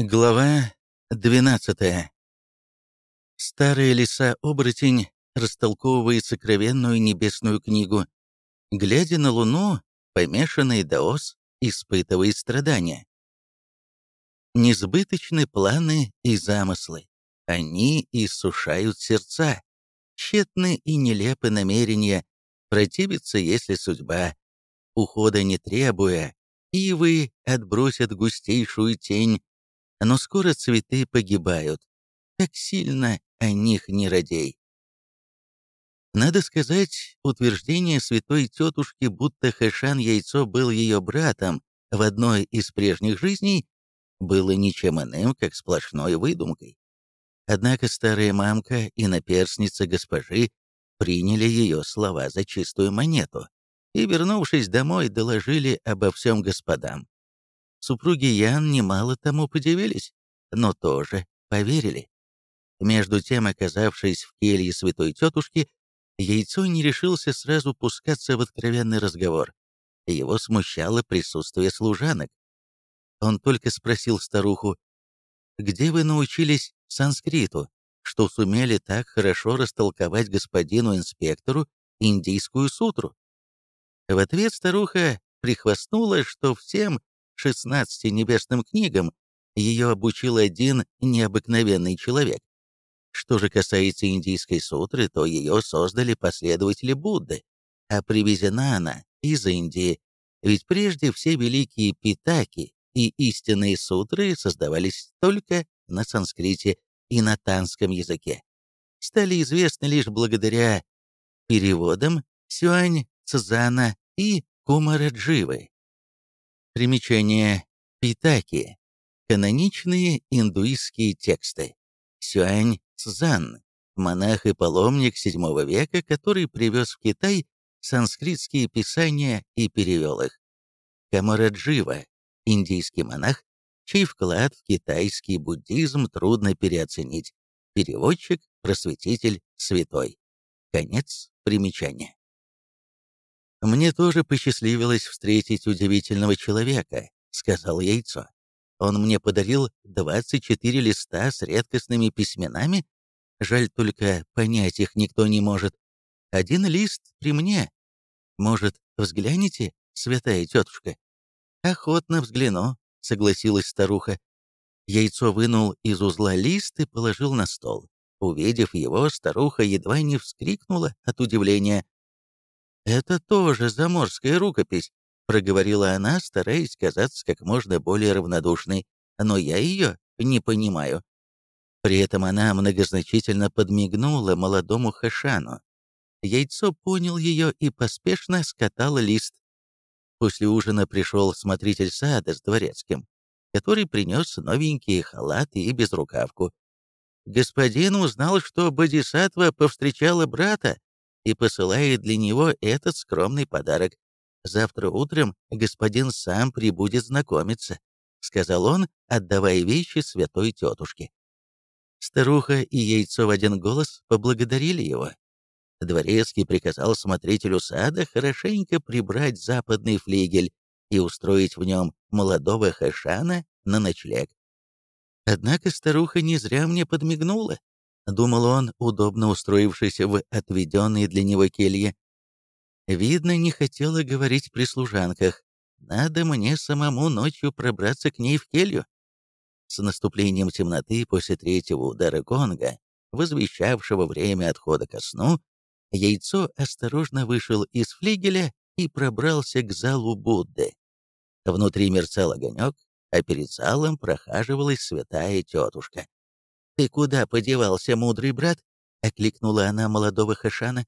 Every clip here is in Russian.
Глава 12 Старая лиса-оборотень растолковывает сокровенную небесную книгу. Глядя на луну, помешанный Даос испытывает страдания. Несбыточны планы и замыслы. Они иссушают сердца. Тщетны и нелепы намерения. Противится, если судьба. Ухода не требуя, ивы отбросят густейшую тень но скоро цветы погибают. Как сильно о них не радей. Надо сказать, утверждение святой тетушки, будто Хэшан Яйцо был ее братом в одной из прежних жизней, было ничем иным, как сплошной выдумкой. Однако старая мамка и наперсница госпожи приняли ее слова за чистую монету и, вернувшись домой, доложили обо всем господам. Супруги Ян немало тому подивились, но тоже поверили. Между тем, оказавшись в келье святой тетушки, Яйцо не решился сразу пускаться в откровенный разговор. Его смущало присутствие служанок. Он только спросил старуху, «Где вы научились санскриту, что сумели так хорошо растолковать господину инспектору индийскую сутру?» В ответ старуха прихвастнула, что всем 16 небесным книгам ее обучил один необыкновенный человек. Что же касается индийской сутры, то ее создали последователи Будды, а привезена она из Индии, ведь прежде все великие питаки и истинные сутры создавались только на санскрите и на танском языке. Стали известны лишь благодаря переводам Сюань Цзана и Кумарадживы. Примечание. Питаки. Каноничные индуистские тексты. Сюань Цзан. Монах и паломник VII века, который привез в Китай санскритские писания и перевел их. Камараджива. Индийский монах, чей вклад в китайский буддизм трудно переоценить. Переводчик, просветитель, святой. Конец примечания. «Мне тоже посчастливилось встретить удивительного человека», — сказал Яйцо. «Он мне подарил 24 листа с редкостными письменами. Жаль только, понять их никто не может. Один лист при мне. Может, взгляните, святая тетушка?» «Охотно взгляну», — согласилась старуха. Яйцо вынул из узла лист и положил на стол. Увидев его, старуха едва не вскрикнула от удивления. «Это тоже заморская рукопись», — проговорила она, стараясь казаться как можно более равнодушной, «но я ее не понимаю». При этом она многозначительно подмигнула молодому Хэшану. Яйцо понял ее и поспешно скатал лист. После ужина пришел смотритель сада с дворецким, который принес новенькие халаты и безрукавку. Господин узнал, что Бодисатва повстречала брата и посылает для него этот скромный подарок. Завтра утром господин сам прибудет знакомиться», — сказал он, отдавая вещи святой тетушке. Старуха и яйцо в один голос поблагодарили его. Дворецкий приказал смотрителю сада хорошенько прибрать западный флигель и устроить в нем молодого хэшана на ночлег. Однако старуха не зря мне подмигнула. Думал он, удобно устроившись в отведенной для него келье. Видно, не хотела говорить при служанках. Надо мне самому ночью пробраться к ней в келью. С наступлением темноты после третьего удара гонга, возвещавшего время отхода ко сну, яйцо осторожно вышел из флигеля и пробрался к залу Будды. Внутри мерцал огонек, а перед залом прохаживалась святая тетушка. «Ты куда подевался, мудрый брат?» — окликнула она молодого Хашана.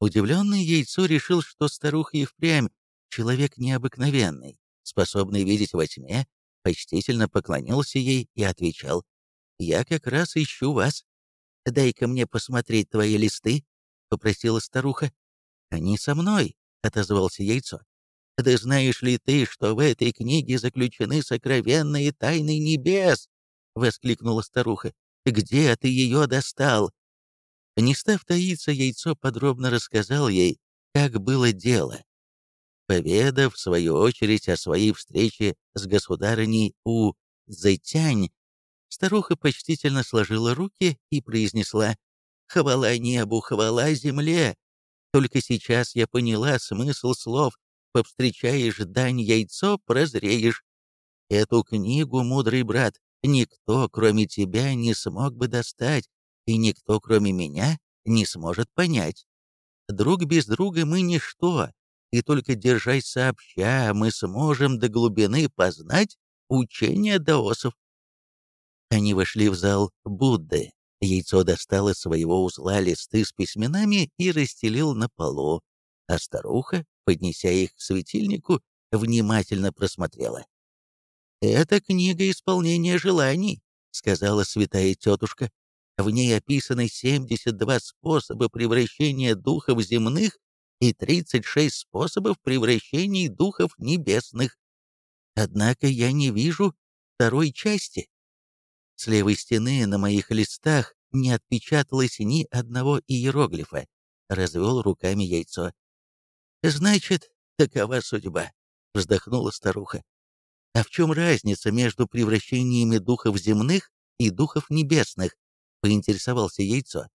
Удивленный яйцо решил, что старуха и впрямь человек необыкновенный, способный видеть во тьме, почтительно поклонился ей и отвечал, «Я как раз ищу вас. Дай-ка мне посмотреть твои листы», — попросила старуха. «Они со мной», — отозвался яйцо. «Да знаешь ли ты, что в этой книге заключены сокровенные тайны небес?» — воскликнула старуха. «Где ты ее достал?» Не став таиться, яйцо подробно рассказал ей, как было дело. Поведав, в свою очередь, о своей встрече с государыней у Зэтянь, старуха почтительно сложила руки и произнесла «Хвала небу, хвала земле!» Только сейчас я поняла смысл слов «Повстречаешь дань яйцо, прозреешь». Эту книгу, мудрый брат, никто, кроме тебя, не смог бы достать, и никто, кроме меня, не сможет понять. Друг без друга мы ничто, и только держась сообща, мы сможем до глубины познать учение даосов. Они вошли в зал Будды. Яйцо достал из своего узла листы с письменами и расстелил на полу, а старуха, поднеся их к светильнику, внимательно просмотрела. «Это книга исполнения желаний», — сказала святая тетушка. В ней описаны 72 способа превращения духов земных и 36 способов превращения духов небесных. Однако я не вижу второй части. С левой стены на моих листах не отпечаталось ни одного иероглифа. Развел руками яйцо. «Значит, такова судьба», — вздохнула старуха. «А в чем разница между превращениями духов земных и духов небесных?» — поинтересовался яйцо.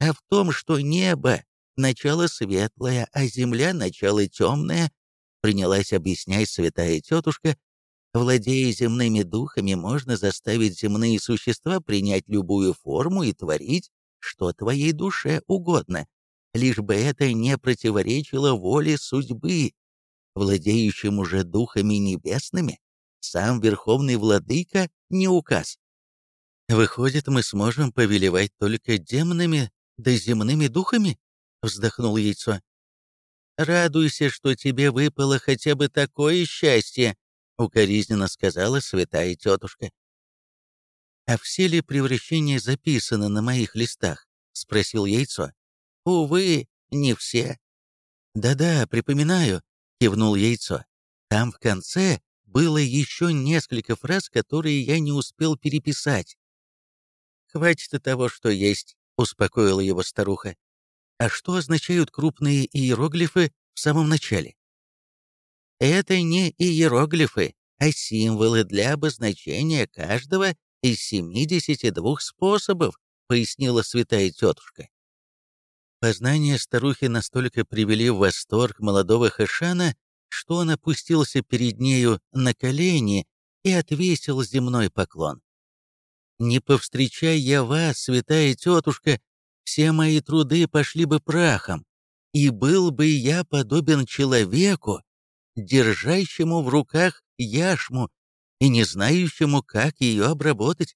«А в том, что небо — начало светлое, а земля — начало темное», — принялась объяснять святая тетушка. «Владея земными духами, можно заставить земные существа принять любую форму и творить, что твоей душе угодно, лишь бы это не противоречило воле судьбы. Владеющим уже духами небесными, сам Верховный Владыка не указ. «Выходит, мы сможем повелевать только демонами да земными духами?» — вздохнул яйцо. «Радуйся, что тебе выпало хотя бы такое счастье», — укоризненно сказала святая тетушка. «А все ли превращения записаны на моих листах?» — спросил яйцо. «Увы, не все». «Да-да, припоминаю», — кивнул яйцо. «Там в конце было еще несколько фраз, которые я не успел переписать. «Хватит и того, что есть», — успокоила его старуха. «А что означают крупные иероглифы в самом начале?» «Это не иероглифы, а символы для обозначения каждого из 72 способов», — пояснила святая тетушка. Познания старухи настолько привели в восторг молодого Хэшана, что он опустился перед нею на колени и отвесил земной поклон. Не повстречай я вас, святая тетушка, все мои труды пошли бы прахом, и был бы я подобен человеку, держащему в руках яшму и не знающему, как ее обработать,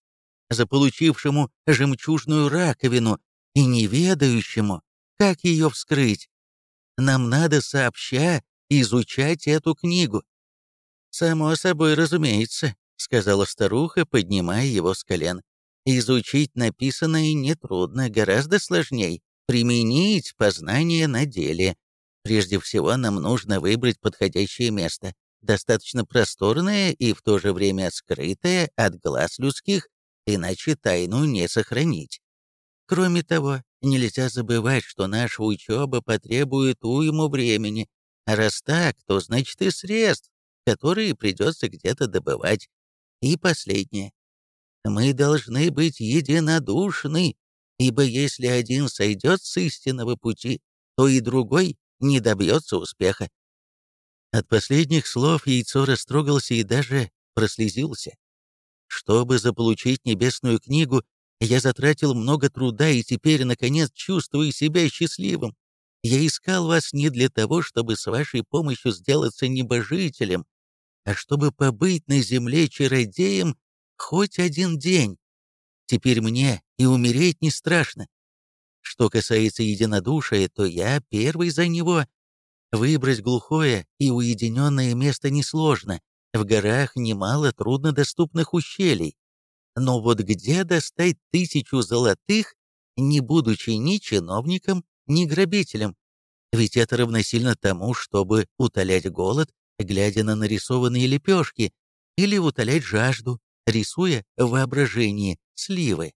заполучившему жемчужную раковину и не ведающему, как ее вскрыть. Нам надо сообща изучать эту книгу. Само собой разумеется, — сказала старуха, поднимая его с колен. «Изучить написанное нетрудно, гораздо сложнее. Применить познание на деле. Прежде всего, нам нужно выбрать подходящее место, достаточно просторное и в то же время скрытое от глаз людских, иначе тайну не сохранить. Кроме того, нельзя забывать, что наша учеба потребует уйму времени, а раз так, то значит и средств, которые придется где-то добывать. И последнее. Мы должны быть единодушны, ибо если один сойдет с истинного пути, то и другой не добьется успеха. От последних слов яйцо растрогался и даже прослезился. Чтобы заполучить небесную книгу, я затратил много труда и теперь, наконец, чувствую себя счастливым. Я искал вас не для того, чтобы с вашей помощью сделаться небожителем, а чтобы побыть на земле чародеем хоть один день. Теперь мне и умереть не страшно. Что касается единодушия, то я первый за него. Выбрать глухое и уединенное место несложно. В горах немало труднодоступных ущелий. Но вот где достать тысячу золотых, не будучи ни чиновником, ни грабителем? Ведь это равносильно тому, чтобы утолять голод глядя на нарисованные лепешки, или утолять жажду, рисуя в воображении сливы.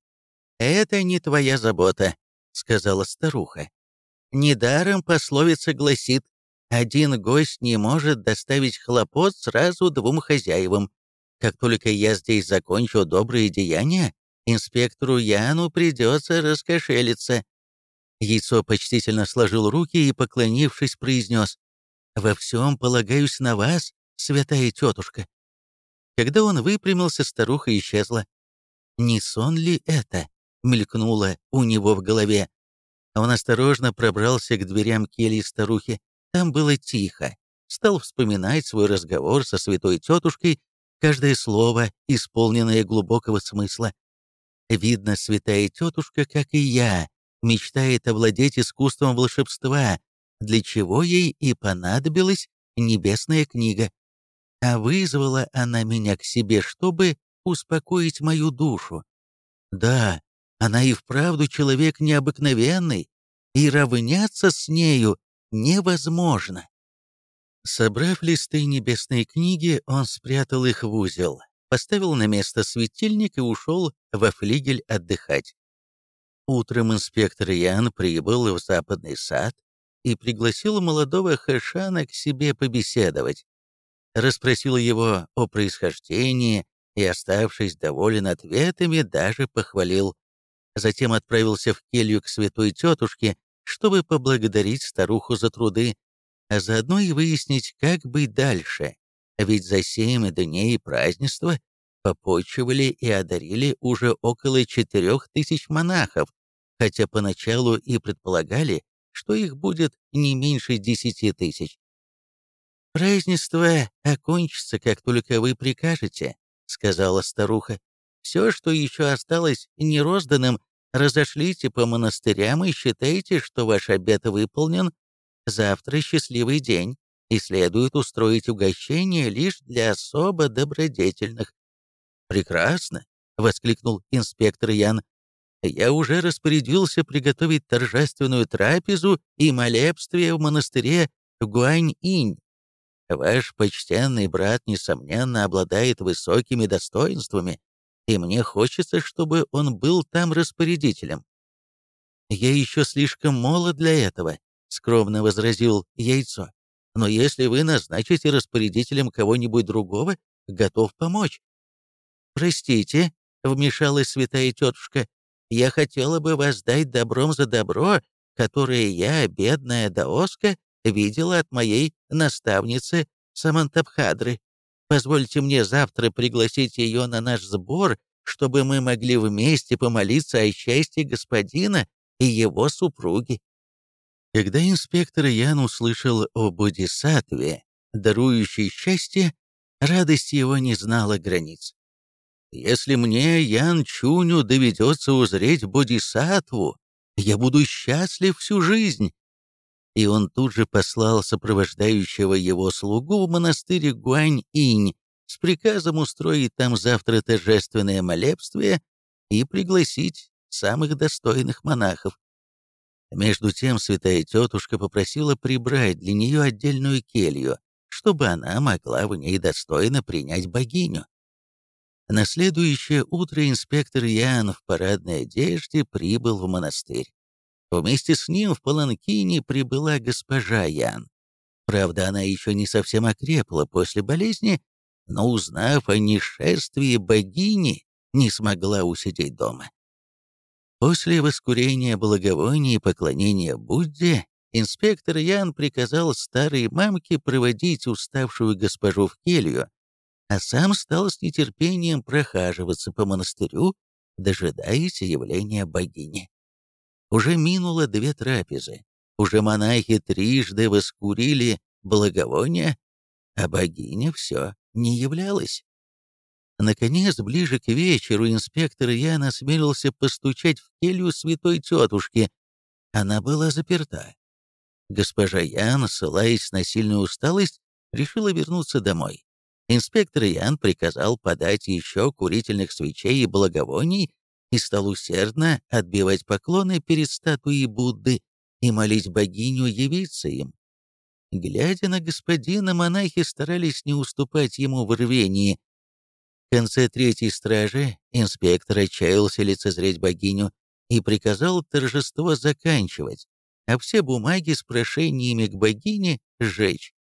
«Это не твоя забота», — сказала старуха. «Недаром пословица гласит, один гость не может доставить хлопот сразу двум хозяевам. Как только я здесь закончу добрые деяния, инспектору Яну придется раскошелиться». Яйцо почтительно сложил руки и, поклонившись, произнес, «Во всем полагаюсь на вас, святая тетушка». Когда он выпрямился, старуха исчезла. «Не сон ли это?» — мелькнуло у него в голове. Он осторожно пробрался к дверям кельи старухи. Там было тихо. Стал вспоминать свой разговор со святой тетушкой, каждое слово, исполненное глубокого смысла. Видно, святая тетушка, как и я, мечтает овладеть искусством волшебства, для чего ей и понадобилась небесная книга. А вызвала она меня к себе, чтобы успокоить мою душу. Да, она и вправду человек необыкновенный, и равняться с нею невозможно. Собрав листы небесной книги, он спрятал их в узел, поставил на место светильник и ушел во флигель отдыхать. Утром инспектор Ян прибыл в западный сад и пригласил молодого Хэшана к себе побеседовать. Расспросил его о происхождении и, оставшись доволен ответами, даже похвалил. Затем отправился в келью к святой тетушке, чтобы поблагодарить старуху за труды, а заодно и выяснить, как быть дальше, ведь за семь дней празднества попочивали и одарили уже около четырех тысяч монахов, хотя поначалу и предполагали, что их будет не меньше десяти тысяч. «Празднество окончится, как только вы прикажете», — сказала старуха. «Все, что еще осталось нерозданным, разошлите по монастырям и считайте, что ваш обет выполнен. Завтра счастливый день, и следует устроить угощение лишь для особо добродетельных. «Прекрасно!» — воскликнул инспектор Ян. «Я уже распорядился приготовить торжественную трапезу и молебствие в монастыре Гуань-Инь. Ваш почтенный брат, несомненно, обладает высокими достоинствами, и мне хочется, чтобы он был там распорядителем». «Я еще слишком молод для этого», — скромно возразил Яйцо. «Но если вы назначите распорядителем кого-нибудь другого, готов помочь». «Простите», — вмешалась святая тетушка, «я хотела бы воздать добром за добро, которое я, бедная даоска, видела от моей наставницы Самантабхадры. Позвольте мне завтра пригласить ее на наш сбор, чтобы мы могли вместе помолиться о счастье господина и его супруги». Когда инспектор Ян услышал о Бодисатве, дарующей счастье, радость его не знала границ. Если мне, Ян Чуню, доведется узреть Бодисатву, я буду счастлив всю жизнь. И он тут же послал сопровождающего его слугу в монастырь Гуань-Инь с приказом устроить там завтра торжественное молебствие и пригласить самых достойных монахов. Между тем святая тетушка попросила прибрать для нее отдельную келью, чтобы она могла в ней достойно принять богиню. На следующее утро инспектор Ян в парадной одежде прибыл в монастырь. Вместе с ним в Паланкине прибыла госпожа Ян. Правда, она еще не совсем окрепла после болезни, но, узнав о нешествии богини, не смогла усидеть дома. После воскурения благовоний и поклонения Будде, инспектор Ян приказал старой мамке проводить уставшую госпожу в келью, а сам стал с нетерпением прохаживаться по монастырю, дожидаясь явления богини. Уже минуло две трапезы, уже монахи трижды воскурили благовония, а богиня все не являлась. Наконец, ближе к вечеру, инспектор Ян осмелился постучать в келью святой тетушки. Она была заперта. Госпожа Ян, ссылаясь на сильную усталость, решила вернуться домой. Инспектор Ян приказал подать еще курительных свечей и благовоний и стал усердно отбивать поклоны перед статуей Будды и молить богиню явиться им. Глядя на господина, монахи старались не уступать ему в рвении. Конце третьей стражи инспектор отчаялся лицезреть богиню и приказал торжество заканчивать, а все бумаги с прошениями к богине сжечь.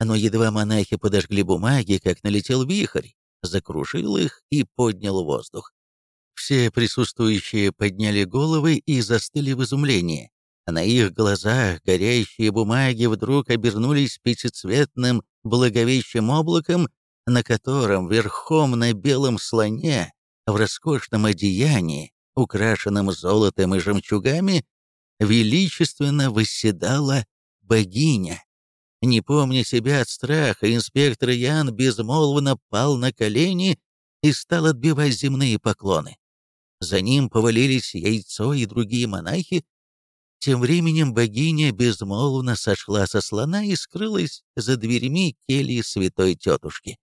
Но едва монахи подожгли бумаги, как налетел вихрь, закружил их и поднял воздух. Все присутствующие подняли головы и застыли в изумлении. На их глазах горящие бумаги вдруг обернулись пятицветным благовещим облаком, на котором верхом на белом слоне в роскошном одеянии, украшенном золотом и жемчугами, величественно восседала богиня. Не помня себя от страха, инспектор Ян безмолвно пал на колени и стал отбивать земные поклоны. За ним повалились яйцо и другие монахи. Тем временем богиня безмолвно сошла со слона и скрылась за дверьми кельи святой тетушки.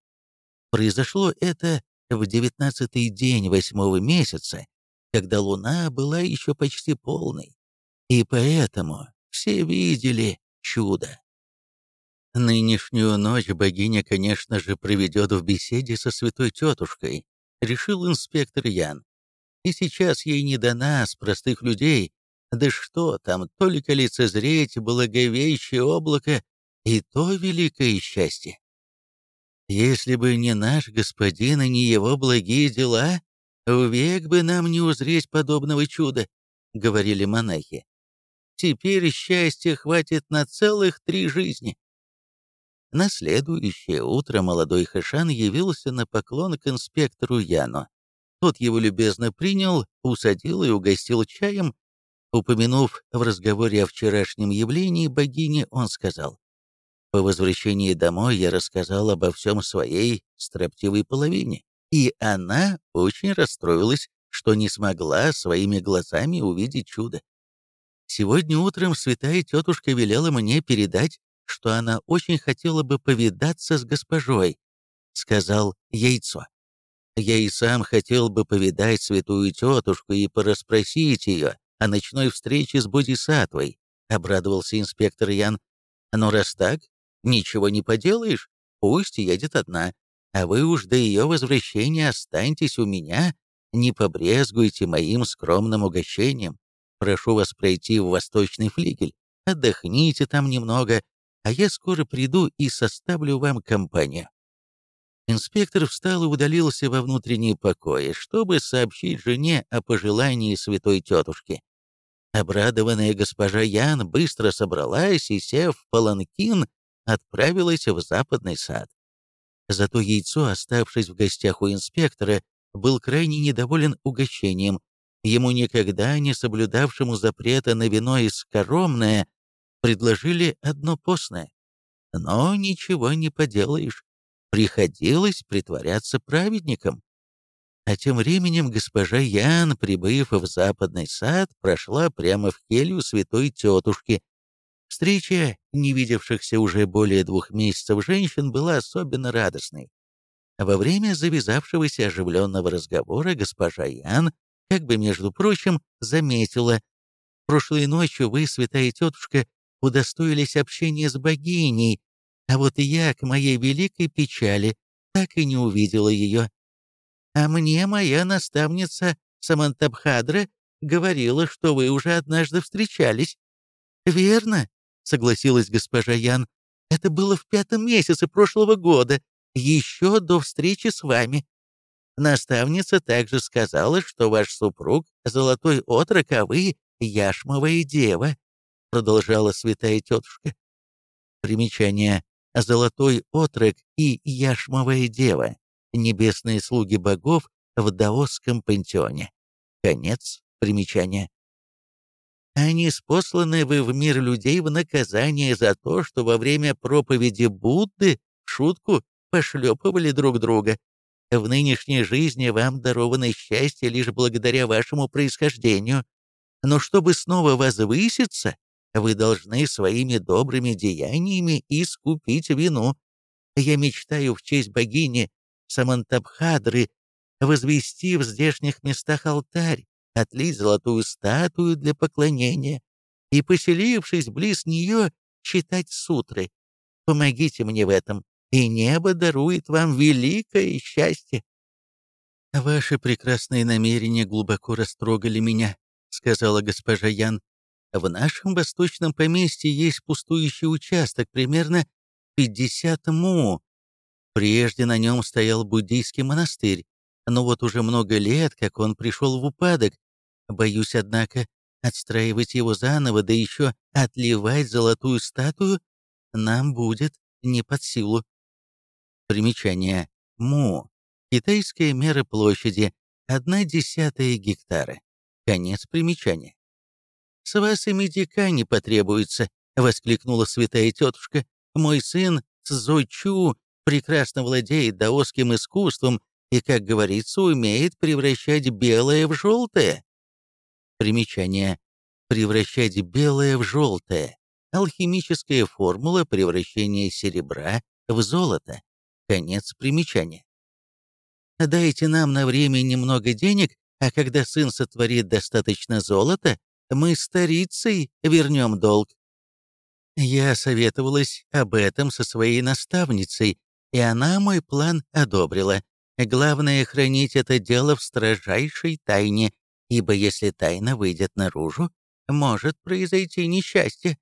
Произошло это в девятнадцатый день восьмого месяца, когда луна была еще почти полной, и поэтому все видели чудо. Нынешнюю ночь богиня, конечно же, проведет в беседе со святой тетушкой, решил инспектор Ян. И сейчас ей не до нас, простых людей, да что там, только лицезреть благовещее облако, и то великое счастье. Если бы не наш господин и не его благие дела, век бы нам не узреть подобного чуда, — говорили монахи. Теперь счастья хватит на целых три жизни. На следующее утро молодой Хэшан явился на поклон к инспектору Яну. Тот его любезно принял, усадил и угостил чаем. Упомянув в разговоре о вчерашнем явлении богини, он сказал, «По возвращении домой я рассказал обо всем своей строптивой половине, и она очень расстроилась, что не смогла своими глазами увидеть чудо. Сегодня утром святая тетушка велела мне передать, что она очень хотела бы повидаться с госпожой», — сказал яйцо. «Я и сам хотел бы повидать святую тетушку и порасспросить ее о ночной встрече с Бодисатвой», — обрадовался инспектор Ян. «Но раз так, ничего не поделаешь, пусть едет одна, а вы уж до ее возвращения останьтесь у меня, не побрезгуйте моим скромным угощением. Прошу вас пройти в восточный флигель, отдохните там немного, а я скоро приду и составлю вам компанию». Инспектор встал и удалился во внутренние покои, чтобы сообщить жене о пожелании святой тетушки. Обрадованная госпожа Ян быстро собралась и, сев в паланкин, отправилась в западный сад. Зато яйцо, оставшись в гостях у инспектора, был крайне недоволен угощением. Ему никогда не соблюдавшему запрета на вино из скоромное, предложили одно постное. Но ничего не поделаешь, приходилось притворяться праведником. А тем временем госпожа Ян, прибыв в западный сад, прошла прямо в келью святой тетушки. Встреча не видевшихся уже более двух месяцев женщин была особенно радостной. Во время завязавшегося оживленного разговора госпожа Ян, как бы между прочим, заметила, «Прошлой ночью вы, святая тетушка, удостоились общения с богиней, а вот я, к моей великой печали, так и не увидела ее. А мне моя наставница Самантабхадра говорила, что вы уже однажды встречались. «Верно», — согласилась госпожа Ян, — «это было в пятом месяце прошлого года, еще до встречи с вами. Наставница также сказала, что ваш супруг — золотой отрок, а вы — яшмовая дева продолжала святая тетушка. Примечание. Золотой отрок и Яшмовая дева. Небесные слуги богов в даосском пантеоне. Конец примечания. Они спосланы вы в мир людей в наказание за то, что во время проповеди Будды в шутку пошлепывали друг друга. В нынешней жизни вам даровано счастье лишь благодаря вашему происхождению. Но чтобы снова возвыситься, вы должны своими добрыми деяниями искупить вину. Я мечтаю в честь богини Самантабхадры возвести в здешних местах алтарь, отлить золотую статую для поклонения и, поселившись близ нее, читать сутры. Помогите мне в этом, и небо дарует вам великое счастье. «Ваши прекрасные намерения глубоко растрогали меня», — сказала госпожа Ян. В нашем восточном поместье есть пустующий участок, примерно 50 му. Прежде на нем стоял буддийский монастырь, но вот уже много лет, как он пришел в упадок. Боюсь, однако, отстраивать его заново, да еще отливать золотую статую, нам будет не под силу. Примечание. Му. Китайская мера площади. Одна десятая гектара. Конец примечания. «С вас и медика не потребуется», — воскликнула святая тетушка. «Мой сын Цзойчу прекрасно владеет даосским искусством и, как говорится, умеет превращать белое в желтое». Примечание. Превращать белое в желтое. Алхимическая формула превращения серебра в золото. Конец примечания. Дайте нам на время немного денег, а когда сын сотворит достаточно золота, мы старицей вернем долг. Я советовалась об этом со своей наставницей, и она мой план одобрила. Главное — хранить это дело в строжайшей тайне, ибо если тайна выйдет наружу, может произойти несчастье.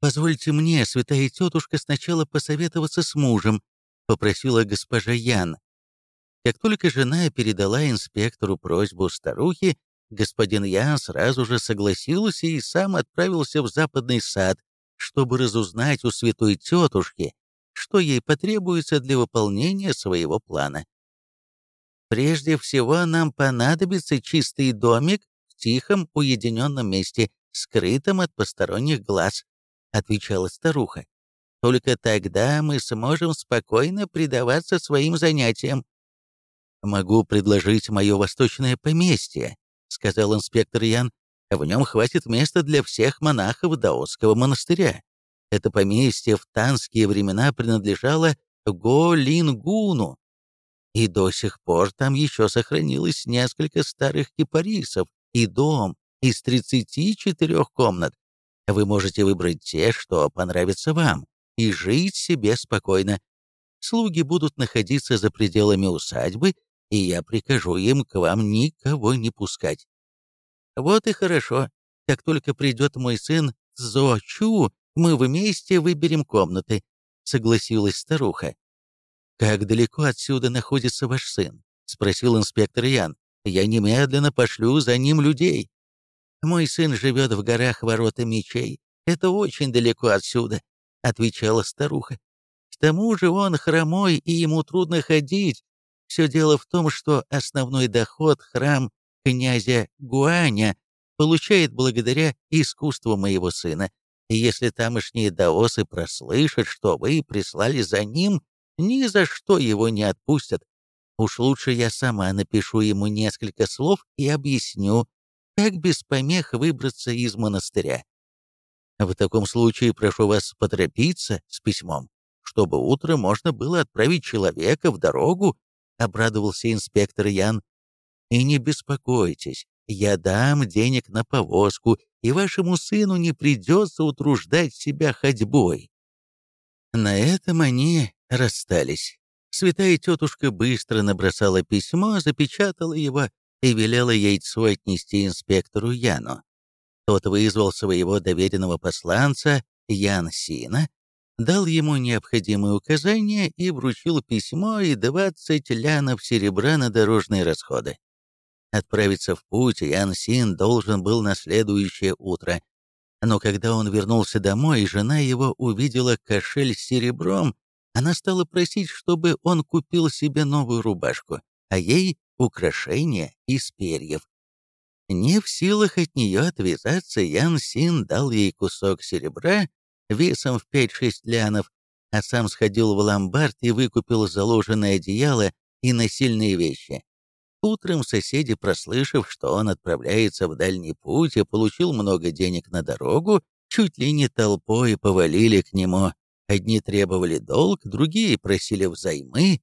«Позвольте мне, святая тетушка, сначала посоветоваться с мужем», — попросила госпожа Ян. Как только жена передала инспектору просьбу старухи, господин Ян сразу же согласился и сам отправился в западный сад, чтобы разузнать у святой тетушки, что ей потребуется для выполнения своего плана. Прежде всего нам понадобится чистый домик в тихом, уединенном месте, скрытом от посторонних глаз, отвечала старуха. Только тогда мы сможем спокойно предаваться своим занятиям. «Могу предложить мое восточное поместье», — сказал инспектор Ян. «В нем хватит места для всех монахов даосского монастыря. Это поместье в танские времена принадлежало Го-Лингуну, и до сих пор там еще сохранилось несколько старых кипарисов и дом из 34 комнат. Вы можете выбрать те, что понравится вам, и жить себе спокойно. Слуги будут находиться за пределами усадьбы и я прикажу им к вам никого не пускать. Вот и хорошо. Как только придет мой сын Зочу, мы вместе выберем комнаты, согласилась старуха. Как далеко отсюда находится ваш сын? спросил инспектор Ян. Я немедленно пошлю за ним людей. Мой сын живет в горах Ворота Мечей. Это очень далеко отсюда, отвечала старуха. К тому же он хромой, и ему трудно ходить, все дело в том, что основной доход храм князя Гуаня получает благодаря искусству моего сына. И если тамошние даосы прослышат, что вы прислали за ним, ни за что его не отпустят. Уж лучше я сама напишу ему несколько слов и объясню, как без помех выбраться из монастыря. В таком случае прошу вас поторопиться с письмом, чтобы утром можно было отправить человека в дорогу — обрадовался инспектор Ян. «И не беспокойтесь, я дам денег на повозку, и вашему сыну не придется утруждать себя ходьбой». На этом они расстались. Святая тетушка быстро набросала письмо, запечатала его и велела яйцо отнести инспектору Яну. Тот вызвал своего доверенного посланца Ян Сина дал ему необходимые указания и вручил письмо и 20 лянов серебра на дорожные расходы. Отправиться в путь Ян Син должен был на следующее утро. Но когда он вернулся домой, и жена его увидела кошель с серебром, она стала просить, чтобы он купил себе новую рубашку, а ей — украшения из перьев. Не в силах от нее отвязаться, Ян Син дал ей кусок серебра весом в 5-6 лянов, а сам сходил в ломбард и выкупил заложенное одеяло и насильные вещи. Утром соседи, прослышав, что он отправляется в дальний путь и получил много денег на дорогу, чуть ли не толпой повалили к нему. Одни требовали долг, другие просили взаймы.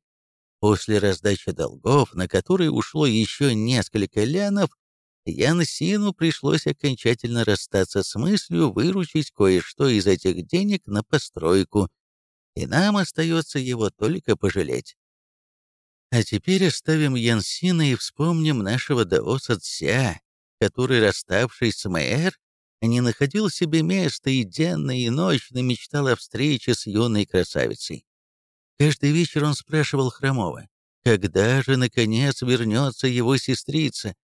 После раздачи долгов, на которые ушло еще несколько лянов, Янсину пришлось окончательно расстаться с мыслью выручить кое-что из этих денег на постройку, и нам остается его только пожалеть. А теперь оставим Янсина и вспомним нашего даоса Ця, который, расставшись с Мэр, не находил себе места и денно, и ночно мечтал о встрече с юной красавицей. Каждый вечер он спрашивал Хромова, когда же, наконец, вернется его сестрица.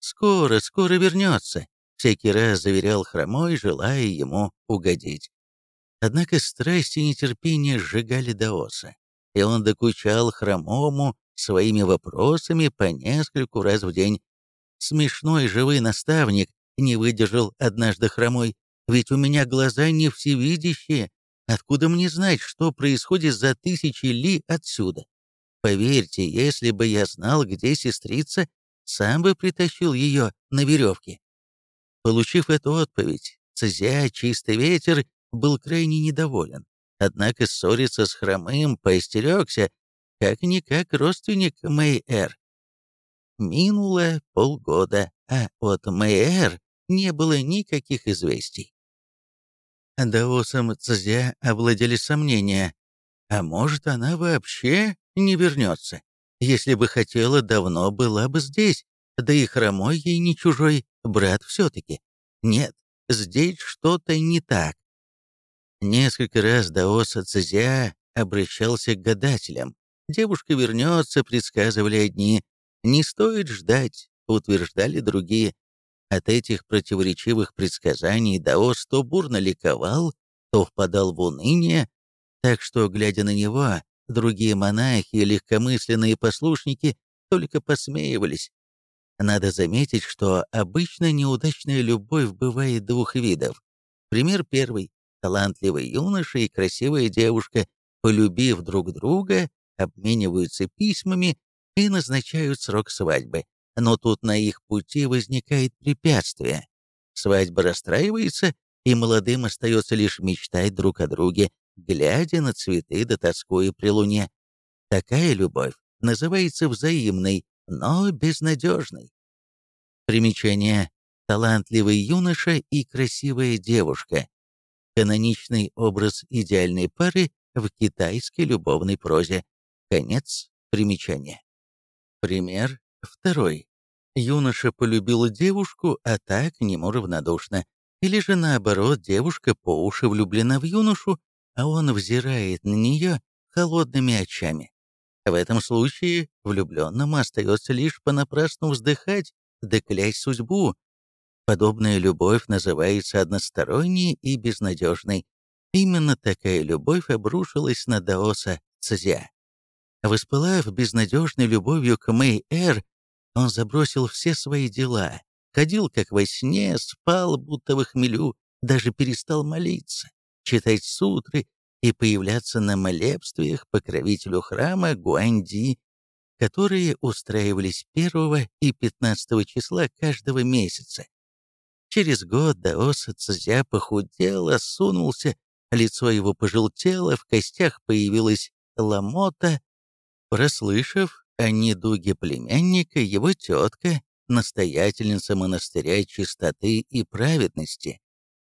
«Скоро, скоро вернется», — всякий раз заверял Хромой, желая ему угодить. Однако страсть и нетерпение сжигали Даоса, и он докучал Хромому своими вопросами по нескольку раз в день. Смешной живой наставник не выдержал однажды Хромой, ведь у меня глаза не всевидящие, откуда мне знать, что происходит за тысячи ли отсюда? Поверьте, если бы я знал, где сестрица, сам бы притащил ее на веревке. Получив эту отповедь, Цзя, чистый ветер, был крайне недоволен. Однако ссориться с хромым поистерегся, как-никак родственник Мэй-Эр. Минуло полгода, а от Мэй-Эр не было никаких известий. Даосом Цзя овладели сомнения. А может, она вообще не вернется? Если бы хотела, давно была бы здесь. Да и хромой ей не чужой, брат все-таки. Нет, здесь что-то не так. Несколько раз Даоса Цзя обращался к гадателям. Девушка вернется, предсказывали одни. Не стоит ждать, утверждали другие. От этих противоречивых предсказаний Даос то бурно ликовал, то впадал в уныние, так что, глядя на него, другие монахи и легкомысленные послушники только посмеивались. Надо заметить, что обычно неудачная любовь бывает двух видов. Пример первый. Талантливый юноша и красивая девушка, полюбив друг друга, обмениваются письмами и назначают срок свадьбы. Но тут на их пути возникает препятствие. Свадьба расстраивается, и молодым остается лишь мечтать друг о друге, глядя на цветы да тоскуя при луне. Такая любовь называется взаимной, но безнадежной. Примечание. Талантливый юноша и красивая девушка. Каноничный образ идеальной пары в китайской любовной прозе. Конец примечания. Пример второй. Юноша полюбил девушку, а так к нему равнодушно. Или же наоборот, девушка по уши влюблена в юношу, а он взирает на нее холодными очами. В этом случае влюбленному остается лишь понапрасну вздыхать, да клясть судьбу. Подобная любовь называется односторонней и безнадежной. Именно такая любовь обрушилась на Даоса Цзя. Воспылав безнадежной любовью к Мэй-Эр, он забросил все свои дела, ходил как во сне, спал, будто в хмелю, даже перестал молиться, читать сутры и появляться на молебствиях покровителю храма Гуанди, которые устраивались 1 и 15 числа каждого месяца. Через год Даоса Цзя похудел, осунулся, лицо его пожелтело, в костях появилась ломота. Прослышав о недуге племянника, его тетка, настоятельница монастыря чистоты и праведности,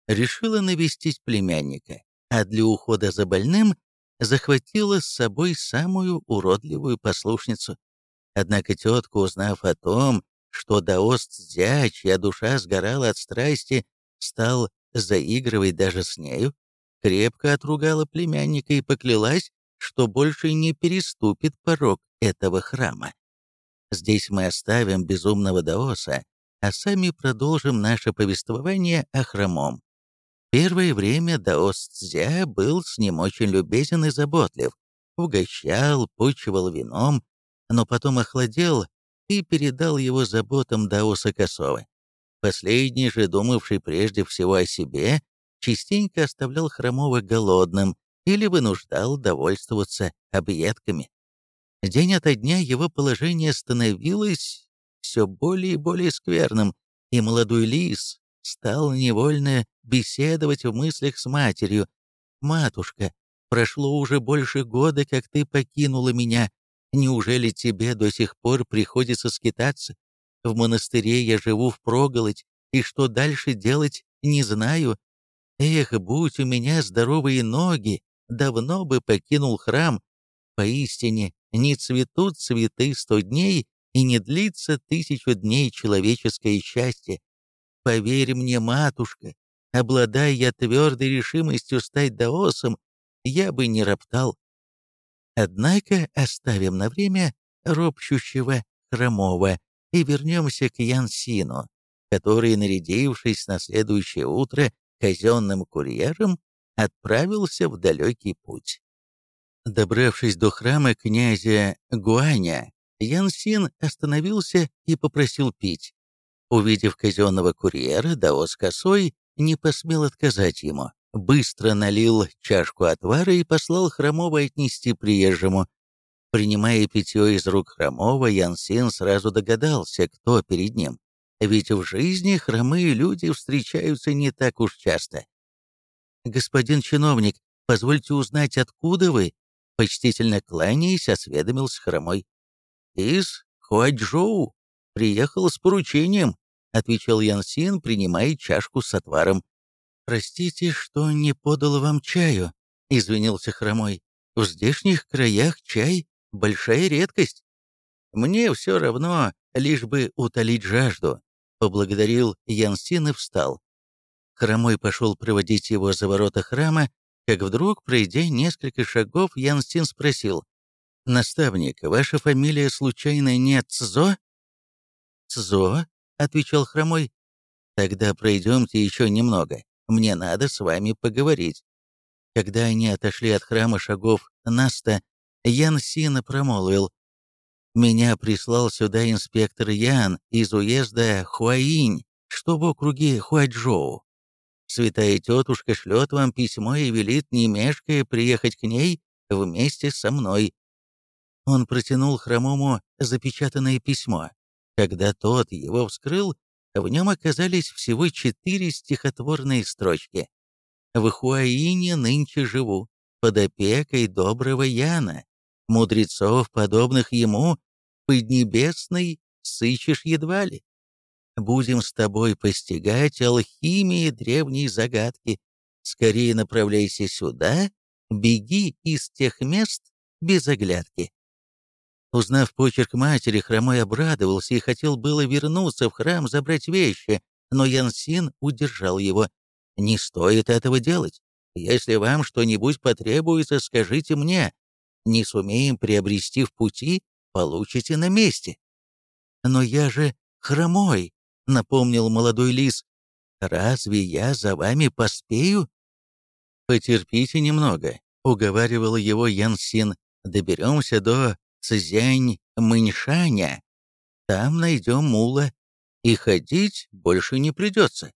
решила навестить племянника, а для ухода за больным захватила с собой самую уродливую послушницу. Однако тетка, узнав о том, что Даос Цзя, чья душа сгорала от страсти, стал заигрывать даже с нею, крепко отругала племянника и поклялась, что больше не переступит порог этого храма. Здесь мы оставим безумного Даоса, а сами продолжим наше повествование о хромом. Первое время Даос Цзя был с ним очень любезен и заботлив, угощал, почивал вином, но потом охладел и передал его заботам Даоса Косова. Последний же, думавший прежде всего о себе, частенько оставлял Хромова голодным, или вынуждал довольствоваться объедками. День ото дня его положение становилось все более и более скверным, и молодой лис стал невольно беседовать в мыслях с матерью. «Матушка, прошло уже больше года, как ты покинула меня. Неужели тебе до сих пор приходится скитаться? В монастыре я живу в впроголодь, и что дальше делать, не знаю. Эх, будь у меня здоровые ноги, давно бы покинул храм. Поистине, не цветут цветы сто дней, и не длится тысячу дней человеческое счастье. Поверь мне, матушка, обладая я твердой решимостью стать даосом, я бы не роптал. Однако оставим на время ропщущего Хромова и вернемся к Янсину, который, нарядившись на следующее утро казенным курьером, отправился в далекий путь. Добравшись до храма князя Гуаня, Янсин остановился и попросил пить. Увидев казенного курьера, Даос Косой не посмел отказать ему. Быстро налил чашку отвара и послал Хромова отнести приезжему. Принимая питье из рук Хромова, Янсин сразу догадался, кто перед ним. Ведь в жизни хромые люди встречаются не так уж часто. «Господин чиновник, позвольте узнать, откуда вы?» Почтительно кланяясь, осведомился хромой. «Из Хуаджоу. Приехал с поручением», — отвечал Янсин, принимая чашку с отваром. «Простите, что не подал вам чаю», — извинился хромой. «В здешних краях чай — большая редкость». «Мне все равно, лишь бы утолить жажду», — поблагодарил Янсин и встал. Хромой пошел проводить его за ворота храма, как вдруг, пройдя несколько шагов, Янсин спросил, «Наставник, ваша фамилия случайно не Цзо?» «Цзо?» — отвечал Хромой. «Тогда пройдемте еще немного, мне надо с вами поговорить». Когда они отошли от храма шагов Наста, Ян Сина промолвил, «Меня прислал сюда инспектор Ян из уезда Хуаинь, что в округе Хуаджоу. Святая тетушка шлет вам письмо и велит, не мешкая, приехать к ней вместе со мной». Он протянул хромому запечатанное письмо. Когда тот его вскрыл, в нем оказались всего четыре стихотворные строчки. «В Хуаине нынче живу, под опекой доброго Яна, мудрецов, подобных ему, поднебесной сыщешь едва ли. Будем с тобой постигать алхимии древней загадки. Скорее направляйся сюда, беги из тех мест без оглядки. Узнав почерк матери, Хромой обрадовался и хотел было вернуться в храм забрать вещи, но Янсин удержал его. «Не стоит этого делать. Если вам что-нибудь потребуется, скажите мне. Не сумеем приобрести в пути, получите на месте». «Но я же хромой», — напомнил молодой лис. «Разве я за вами поспею?» «Потерпите немного», — уговаривал его Ян Син. «Доберемся до Цзянь-Мыньшаня. Там найдем мула, и ходить больше не придется».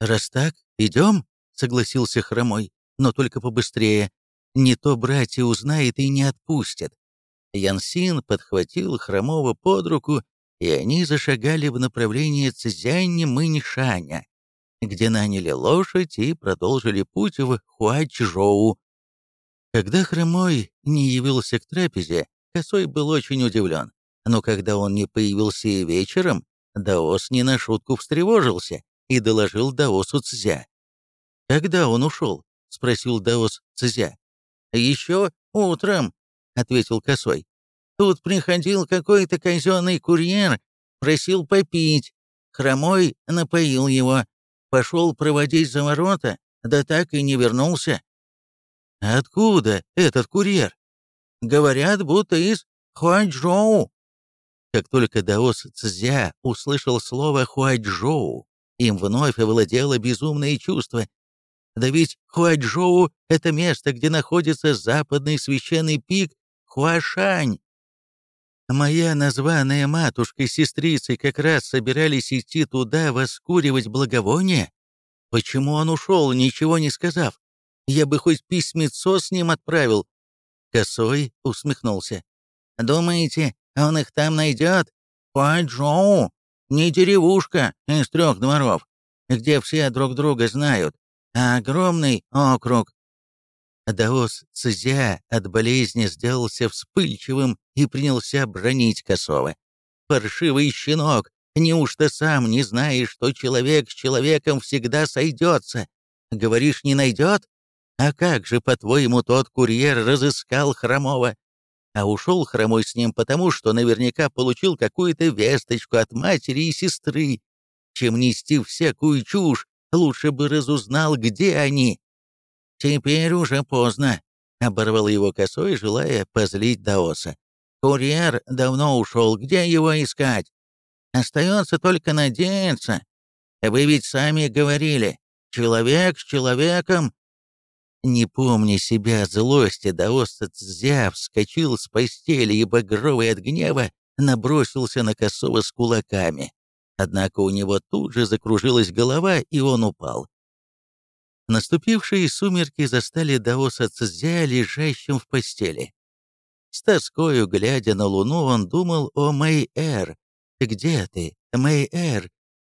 «Раз так, идем», — согласился Хромой, — «но только побыстрее. Не то братья узнает и не отпустят». Янсин подхватил Хромова под руку и они зашагали в направлении Цзянь-Мыньшаня, где наняли лошадь и продолжили путь в Хуачжоу. Когда Хромой не явился к трапезе, Косой был очень удивлен, но когда он не появился и вечером, Даос не на шутку встревожился и доложил Даосу Цзя. «Когда он ушел?» — спросил Даос Цзя. «Еще утром», — ответил Косой. Тут приходил какой-то казенный курьер, просил попить. Хромой напоил его. Пошел проводить за ворота, да так и не вернулся. Откуда этот курьер? Говорят, будто из Хуанчжоу. Как только Даос Цзя услышал слово Хуанчжоу, им вновь овладело безумное чувство. Да ведь Хуанчжоу — это место, где находится западный священный пик Хуашань. Моя названная матушка с сестрицей как раз собирались идти туда воскуривать благовоние. Почему он ушел, ничего не сказав? Я бы хоть письмецо с ним отправил. Косой усмехнулся. Думаете, он их там найдет? Хуаджоу, не деревушка из трех дворов, где все друг друга знают, а огромный округ, Даос Цзя от болезни сделался вспыльчивым и принялся бронить Косова. «Паршивый щенок! Неужто сам не знаешь, что человек с человеком всегда сойдется? Говоришь, не найдет? А как же, по-твоему, тот курьер разыскал Хромова? А ушел Хромой с ним потому, что наверняка получил какую-то весточку от матери и сестры. Чем нести всякую чушь, лучше бы разузнал, где они. «Теперь уже поздно», — оборвал его косой, желая позлить Даоса. «Курьер давно ушел, где его искать? Остается только надеяться. Вы ведь сами говорили, человек с человеком не помня себя от злости, Даоста Цзя вскочил с постели и, багровый от гнева, набросился на Косова с кулаками. Однако у него тут же закружилась голова, и он упал. Наступившие сумерки застали Даоса Цзя лежащим в постели. С тоскою, глядя на луну, он думал о Мэй-Эр. «Где ты, Мэй-Эр?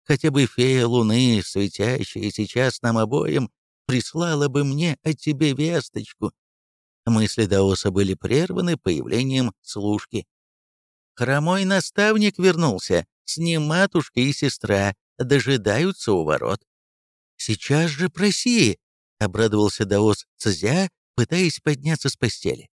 Хотя бы фея луны, светящая сейчас нам обоим, прислала бы мне о тебе весточку». Мысли Даоса были прерваны появлением служки. Хромой наставник вернулся, с ним матушка и сестра дожидаются у ворот. «Сейчас же проси!» — обрадовался Даос Цзя, пытаясь подняться с постели.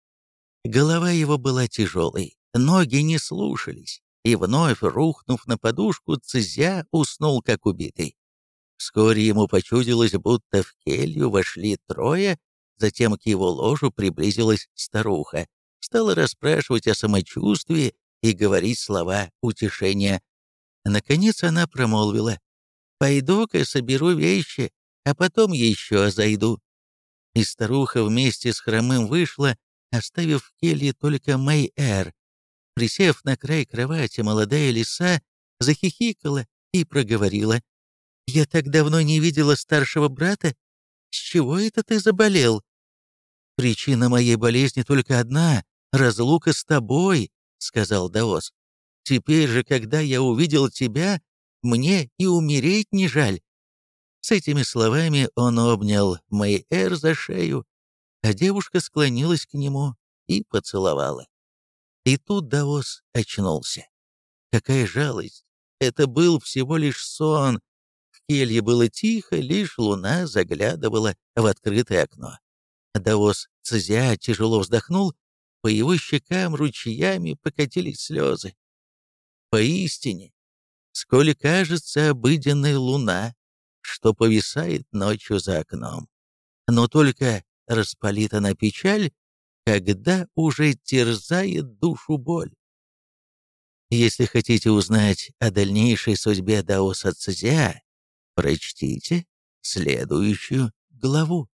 Голова его была тяжелой, ноги не слушались, и вновь, рухнув на подушку, Цзя уснул как убитый. Вскоре ему почудилось, будто в келью вошли трое, затем к его ложу приблизилась старуха, стала расспрашивать о самочувствии и говорить слова утешения. Наконец она промолвила, «Пойду-ка соберу вещи, а потом еще зайду». И старуха вместе с хромым вышла, оставив в келье только Мэй-Эр. Присев на край кровати, молодая лиса захихикала и проговорила, я так давно не видела старшего брата. С чего это ты заболел? Причина моей болезни только одна — разлука с тобой, — сказал Даос. Теперь же, когда я увидел тебя, мне и умереть не жаль. С этими словами он обнял Мэйэр за шею, а девушка склонилась к нему и поцеловала. И тут Даос очнулся. Какая жалость! Это был всего лишь сон, келье было тихо, лишь луна заглядывала в открытое окно. Даос Цзя тяжело вздохнул, по его щекам ручьями покатились слезы. Поистине, сколь кажется обыденная луна, что повисает ночью за окном. Но только распалит она печаль, когда уже терзает душу боль. Если хотите узнать о дальнейшей судьбе Даоса Цзя, Прочтите следующую главу.